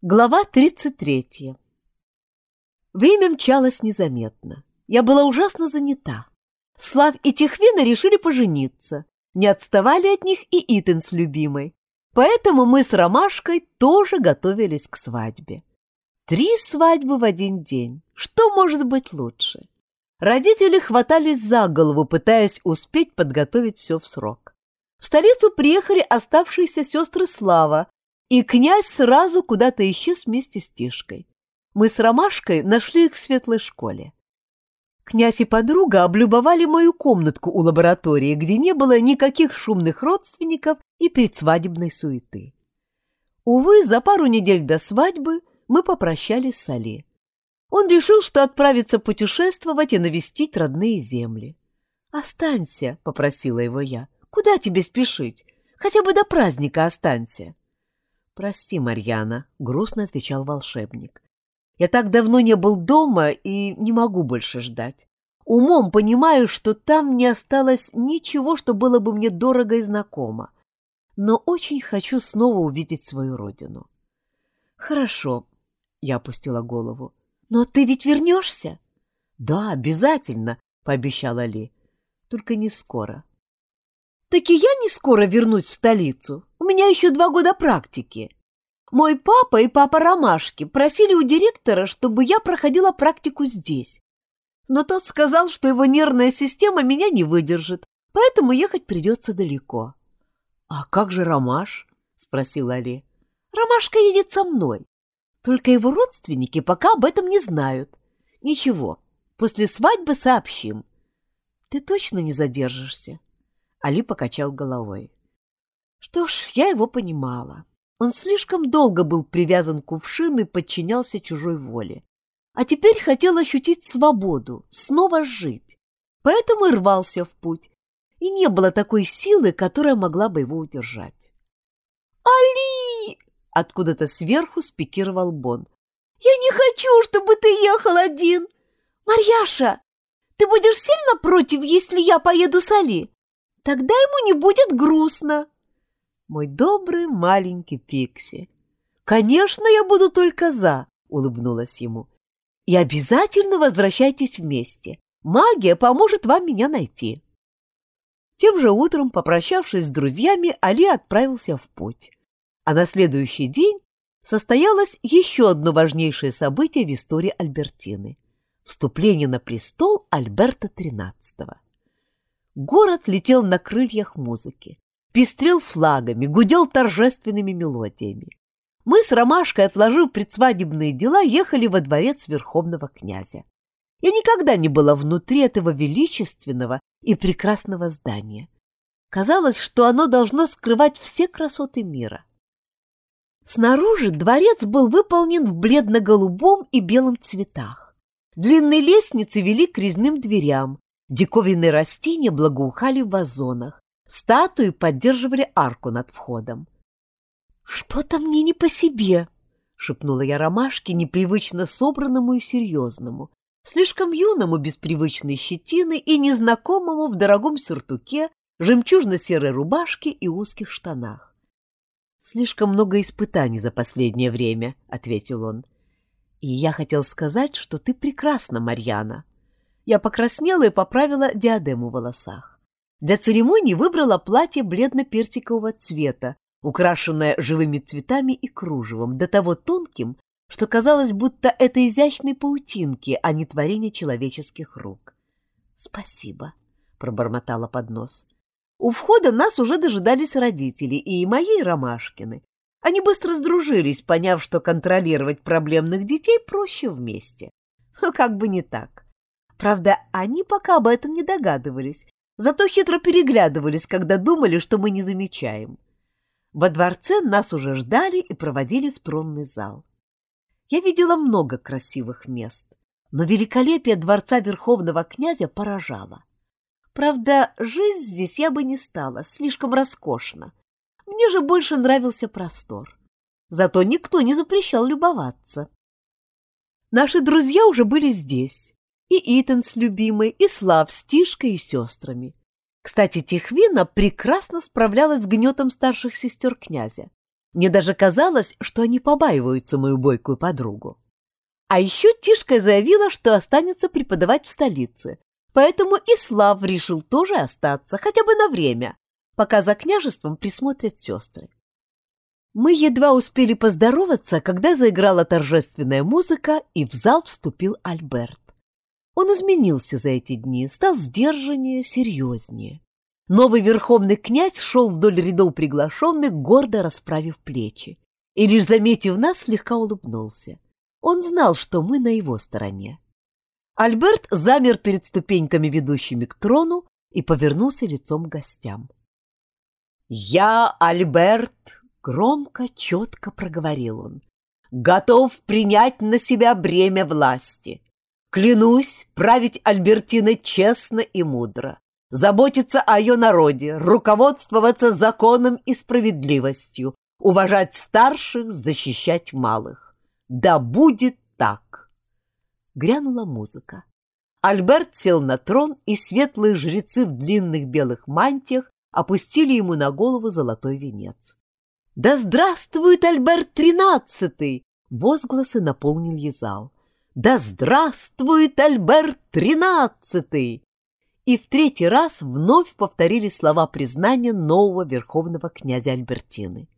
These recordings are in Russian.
Глава 33. Время мчалось незаметно. Я была ужасно занята. Слав и Тихвина решили пожениться. Не отставали от них и Итан с любимой. Поэтому мы с Ромашкой тоже готовились к свадьбе. Три свадьбы в один день. Что может быть лучше? Родители хватались за голову, пытаясь успеть подготовить все в срок. В столицу приехали оставшиеся сестры Слава, и князь сразу куда-то исчез вместе с Тишкой. Мы с Ромашкой нашли их в светлой школе. Князь и подруга облюбовали мою комнатку у лаборатории, где не было никаких шумных родственников и предсвадебной суеты. Увы, за пару недель до свадьбы мы попрощались с Али. Он решил, что отправится путешествовать и навестить родные земли. «Останься», — попросила его я. «Куда тебе спешить? Хотя бы до праздника останься». «Прости, Марьяна», — грустно отвечал волшебник. «Я так давно не был дома и не могу больше ждать. Умом понимаю, что там не осталось ничего, что было бы мне дорого и знакомо. Но очень хочу снова увидеть свою родину». «Хорошо», — я опустила голову. «Но ты ведь вернешься?» «Да, обязательно», — пообещала Ли. «Только не скоро». «Так и я не скоро вернусь в столицу меня еще два года практики. Мой папа и папа Ромашки просили у директора, чтобы я проходила практику здесь. Но тот сказал, что его нервная система меня не выдержит, поэтому ехать придется далеко. — А как же Ромаш? — спросил Али. — Ромашка едет со мной. Только его родственники пока об этом не знают. Ничего, после свадьбы сообщим. — Ты точно не задержишься? Али покачал головой. Что ж, я его понимала. Он слишком долго был привязан к кувшину и подчинялся чужой воле. А теперь хотел ощутить свободу, снова жить. Поэтому и рвался в путь. И не было такой силы, которая могла бы его удержать. «Али!» — откуда-то сверху спикировал Бон. «Я не хочу, чтобы ты ехал один! Марьяша, ты будешь сильно против, если я поеду с Али? Тогда ему не будет грустно!» Мой добрый маленький Пикси. Конечно, я буду только за, улыбнулась ему. И обязательно возвращайтесь вместе. Магия поможет вам меня найти. Тем же утром, попрощавшись с друзьями, Али отправился в путь. А на следующий день состоялось еще одно важнейшее событие в истории Альбертины — вступление на престол Альберта XIII. Город летел на крыльях музыки пестрел флагами, гудел торжественными мелодиями. Мы с Ромашкой, отложив предсвадебные дела, ехали во дворец верховного князя. Я никогда не была внутри этого величественного и прекрасного здания. Казалось, что оно должно скрывать все красоты мира. Снаружи дворец был выполнен в бледно-голубом и белом цветах. Длинные лестницы вели к резным дверям, диковинные растения благоухали в вазонах, Статуи поддерживали арку над входом. «Что-то мне не по себе», — шепнула я ромашке, непривычно собранному и серьезному, слишком юному без привычной щетины и незнакомому в дорогом сюртуке, жемчужно-серой рубашке и узких штанах. «Слишком много испытаний за последнее время», — ответил он. «И я хотел сказать, что ты прекрасна, Марьяна». Я покраснела и поправила диадему в волосах. Для церемонии выбрала платье бледно-персикового цвета, украшенное живыми цветами и кружевом, до того тонким, что казалось, будто это изящные паутинки, а не творение человеческих рук. «Спасибо», — пробормотала под нос. У входа нас уже дожидались родители, и мои, и Ромашкины. Они быстро сдружились, поняв, что контролировать проблемных детей проще вместе. Но как бы не так. Правда, они пока об этом не догадывались, Зато хитро переглядывались, когда думали, что мы не замечаем. Во дворце нас уже ждали и проводили в тронный зал. Я видела много красивых мест, но великолепие дворца верховного князя поражало. Правда, жизнь здесь я бы не стала, слишком роскошно. Мне же больше нравился простор. Зато никто не запрещал любоваться. Наши друзья уже были здесь, и Итан с любимой, и Слав с Тишкой и сестрами. Кстати, Тихвина прекрасно справлялась с гнетом старших сестер князя. Мне даже казалось, что они побаиваются мою бойкую подругу. А еще Тишка заявила, что останется преподавать в столице, поэтому и Слав решил тоже остаться, хотя бы на время, пока за княжеством присмотрят сестры. Мы едва успели поздороваться, когда заиграла торжественная музыка, и в зал вступил Альберт. Он изменился за эти дни, стал сдержаннее, серьезнее. Новый верховный князь шел вдоль рядов приглашенных, гордо расправив плечи, и лишь заметив нас, слегка улыбнулся. Он знал, что мы на его стороне. Альберт замер перед ступеньками, ведущими к трону, и повернулся лицом к гостям. «Я, Альберт, Громко, четко проговорил он. «Готов принять на себя бремя власти. Клянусь править Альбертиной честно и мудро, заботиться о ее народе, руководствоваться законом и справедливостью, уважать старших, защищать малых. Да будет так!» Грянула музыка. Альберт сел на трон, и светлые жрецы в длинных белых мантиях опустили ему на голову золотой венец. «Да здравствует Альберт Тринадцатый!» Возгласы наполнили зал. «Да здравствует Альберт Тринадцатый!» И в третий раз вновь повторили слова признания нового верховного князя Альбертины.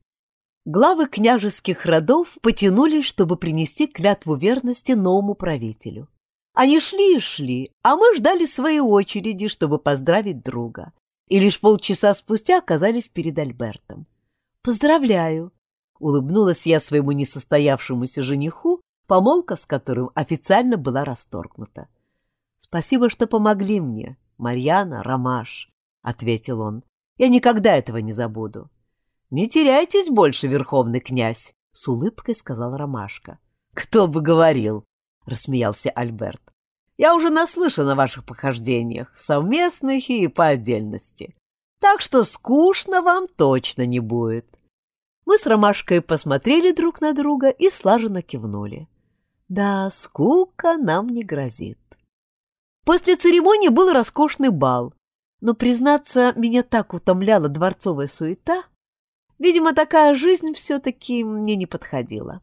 Главы княжеских родов потянулись, чтобы принести клятву верности новому правителю. Они шли и шли, а мы ждали своей очереди, чтобы поздравить друга. И лишь полчаса спустя оказались перед Альбертом. «Поздравляю!» — улыбнулась я своему несостоявшемуся жениху, помолвка с которым официально была расторгнута. «Спасибо, что помогли мне, Марьяна, Ромаш», — ответил он. «Я никогда этого не забуду». «Не теряйтесь больше, верховный князь», — с улыбкой сказал Ромашка. «Кто бы говорил», — рассмеялся Альберт. «Я уже наслышан о ваших похождениях, совместных и по отдельности так что скучно вам точно не будет. Мы с Ромашкой посмотрели друг на друга и слаженно кивнули. Да, скука нам не грозит. После церемонии был роскошный бал, но, признаться, меня так утомляла дворцовая суета. Видимо, такая жизнь все-таки мне не подходила.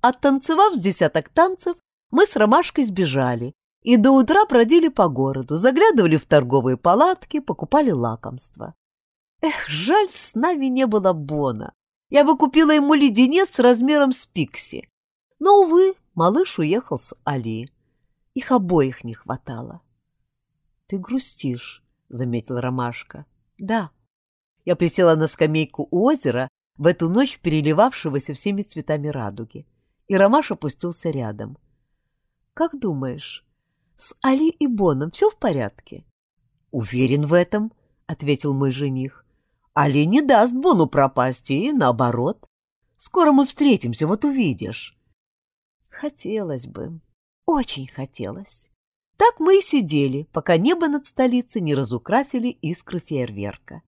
Оттанцевав с десяток танцев, мы с Ромашкой сбежали и до утра бродили по городу, заглядывали в торговые палатки, покупали лакомства. Эх, жаль, с нами не было Бона. Я бы купила ему леденец размером с пикси. Но, увы, малыш уехал с Али. Их обоих не хватало. — Ты грустишь, — заметила Ромашка. — Да. Я присела на скамейку у озера, в эту ночь переливавшегося всеми цветами радуги, и Ромаш опустился рядом. — Как думаешь, с Али и Боном все в порядке? — Уверен в этом, — ответил мой жених. — Али не даст Бону пропасть, и наоборот. Скоро мы встретимся, вот увидишь. Хотелось бы, очень хотелось. Так мы и сидели, пока небо над столицей не разукрасили искры фейерверка.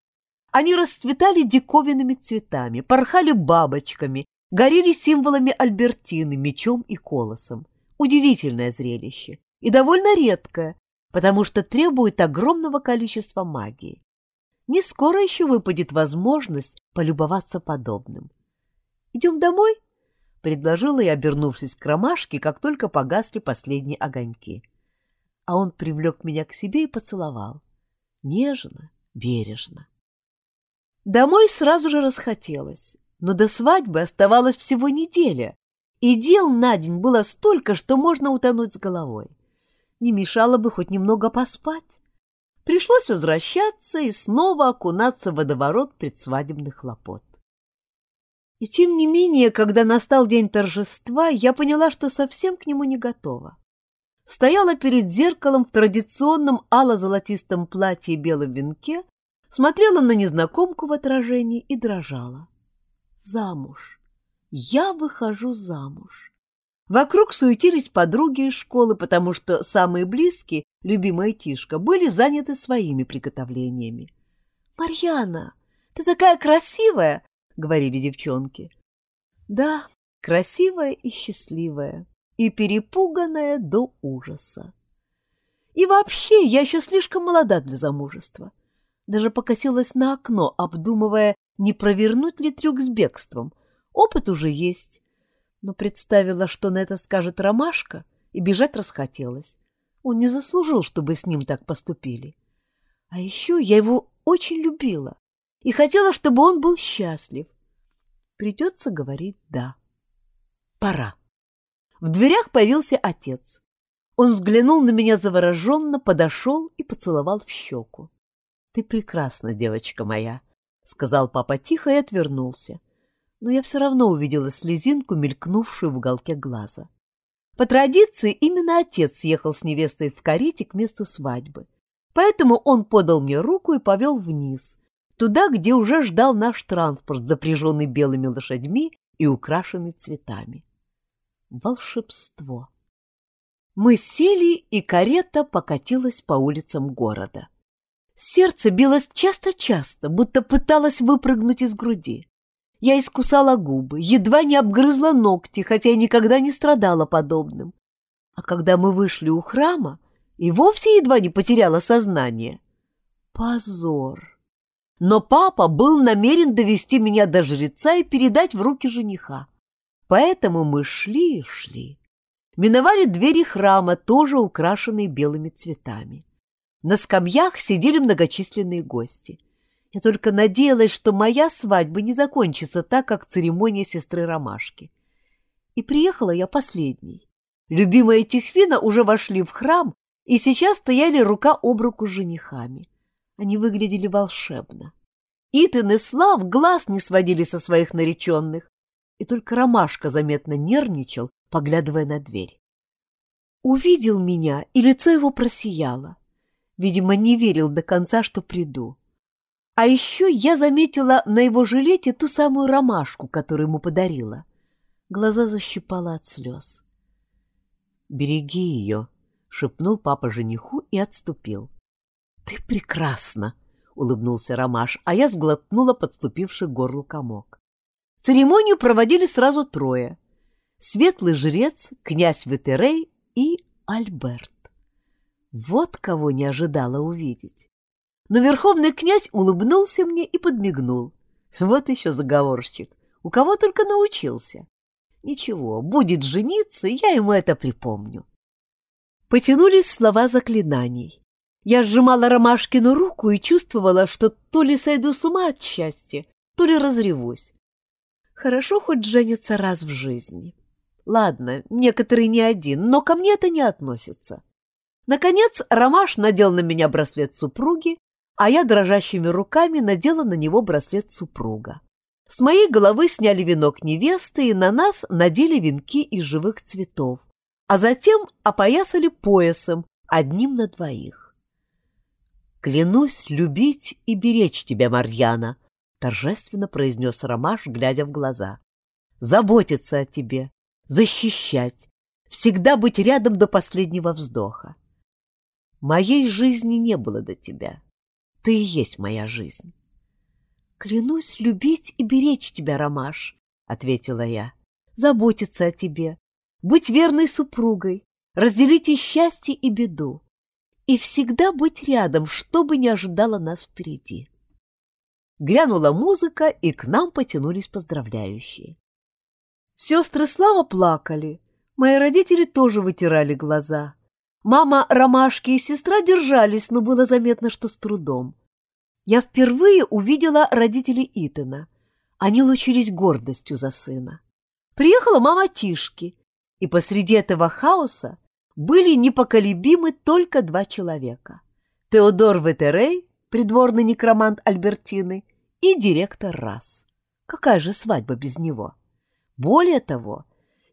Они расцветали диковинными цветами, порхали бабочками, горели символами Альбертины, мечом и колосом. Удивительное зрелище и довольно редкое, потому что требует огромного количества магии. Не скоро еще выпадет возможность полюбоваться подобным. «Идем домой?» — предложила я, обернувшись к ромашке, как только погасли последние огоньки. А он привлек меня к себе и поцеловал. Нежно, бережно. Домой сразу же расхотелось, но до свадьбы оставалось всего неделя, и дел на день было столько, что можно утонуть с головой не мешало бы хоть немного поспать. Пришлось возвращаться и снова окунаться в водоворот предсвадебных хлопот. И тем не менее, когда настал день торжества, я поняла, что совсем к нему не готова. Стояла перед зеркалом в традиционном ало-золотистом платье и белом венке, смотрела на незнакомку в отражении и дрожала. Замуж. Я выхожу замуж. Вокруг суетились подруги из школы, потому что самые близкие, любимая Тишка, были заняты своими приготовлениями. «Марьяна, ты такая красивая!» — говорили девчонки. «Да, красивая и счастливая, и перепуганная до ужаса. И вообще, я еще слишком молода для замужества. Даже покосилась на окно, обдумывая, не провернуть ли трюк с бегством, Опыт уже есть. Но представила, что на это скажет Ромашка, и бежать расхотелось. Он не заслужил, чтобы с ним так поступили. А еще я его очень любила и хотела, чтобы он был счастлив. Придется говорить «да». Пора. В дверях появился отец. Он взглянул на меня завороженно, подошел и поцеловал в щеку. — Ты прекрасна, девочка моя, — сказал папа тихо и отвернулся. Но я все равно увидела слезинку, мелькнувшую в уголке глаза. По традиции именно отец съехал с невестой в карете к месту свадьбы. Поэтому он подал мне руку и повел вниз, туда, где уже ждал наш транспорт, запряженный белыми лошадьми и украшенный цветами. Волшебство! Мы сели, и карета покатилась по улицам города. Сердце билось часто-часто, будто пыталось выпрыгнуть из груди. Я искусала губы, едва не обгрызла ногти, хотя и никогда не страдала подобным. А когда мы вышли у храма, и вовсе едва не потеряла сознание. Позор! Но папа был намерен довести меня до жреца и передать в руки жениха. Поэтому мы шли и шли. Миновали двери храма, тоже украшенные белыми цветами. На скамьях сидели многочисленные гости — я только надеялась, что моя свадьба не закончится так, как церемония сестры Ромашки. И приехала я последней. Любимая Тихвина уже вошли в храм и сейчас стояли рука об руку с женихами. Они выглядели волшебно. Итан и Слав глаз не сводили со своих нареченных, и только Ромашка заметно нервничал, поглядывая на дверь. Увидел меня, и лицо его просияло. Видимо, не верил до конца, что приду. А еще я заметила на его жилете ту самую ромашку, которую ему подарила. Глаза защипала от слез. «Береги ее», — шепнул папа жениху и отступил. «Ты прекрасна!» — улыбнулся Ромаш, а я сглотнула подступивший к горлу комок. Церемонию проводили сразу трое. Светлый жрец, князь Ветерей и Альберт. Вот кого не ожидала увидеть но верховный князь улыбнулся мне и подмигнул. Вот еще заговорщик. У кого только научился. Ничего, будет жениться, я ему это припомню. Потянулись слова заклинаний. Я сжимала Ромашкину руку и чувствовала, что то ли сойду с ума от счастья, то ли разревусь. Хорошо хоть женится раз в жизни. Ладно, некоторые не один, но ко мне это не относится. Наконец Ромаш надел на меня браслет супруги, а я дрожащими руками надела на него браслет супруга. С моей головы сняли венок невесты и на нас надели венки из живых цветов, а затем опоясали поясом, одним на двоих. «Клянусь любить и беречь тебя, Марьяна», — торжественно произнес Ромаш, глядя в глаза. «Заботиться о тебе, защищать, всегда быть рядом до последнего вздоха. Моей жизни не было до тебя. Ты и есть моя жизнь. Клянусь любить и беречь тебя, Ромаш, ответила я. Заботиться о тебе, быть верной супругой, разделить и счастье, и беду, и всегда быть рядом, что бы ни ожидало нас впереди. Грянула музыка, и к нам потянулись поздравляющие. Сестры Слава плакали, мои родители тоже вытирали глаза. Мама, Ромашки и сестра держались, но было заметно, что с трудом. Я впервые увидела родителей Итана. Они лучились гордостью за сына. Приехала мама Тишки, и посреди этого хаоса были непоколебимы только два человека. Теодор Ветерей, придворный некромант Альбертины, и директор Расс. Какая же свадьба без него? Более того,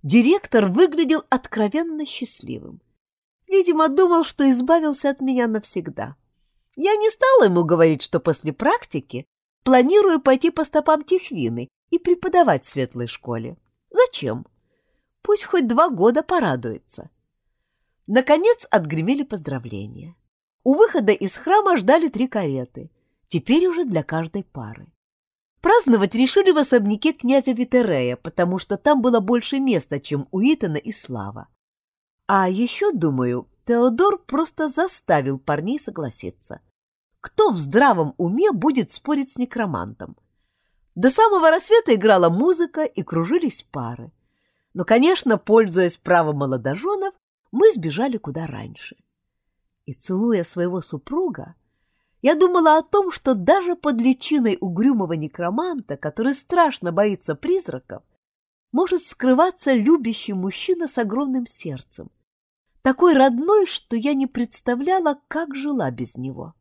директор выглядел откровенно счастливым. Видимо, думал, что избавился от меня навсегда. Я не стала ему говорить, что после практики планирую пойти по стопам Тихвины и преподавать в светлой школе. Зачем? Пусть хоть два года порадуется. Наконец отгремели поздравления. У выхода из храма ждали три кареты, теперь уже для каждой пары. Праздновать решили в особняке князя Витерея, потому что там было больше места, чем у Итана и Слава. А еще, думаю, Теодор просто заставил парней согласиться. Кто в здравом уме будет спорить с некромантом? До самого рассвета играла музыка и кружились пары. Но, конечно, пользуясь правом молодоженов, мы сбежали куда раньше. И, целуя своего супруга, я думала о том, что даже под личиной угрюмого некроманта, который страшно боится призраков, может скрываться любящий мужчина с огромным сердцем, такой родной, что я не представляла, как жила без него.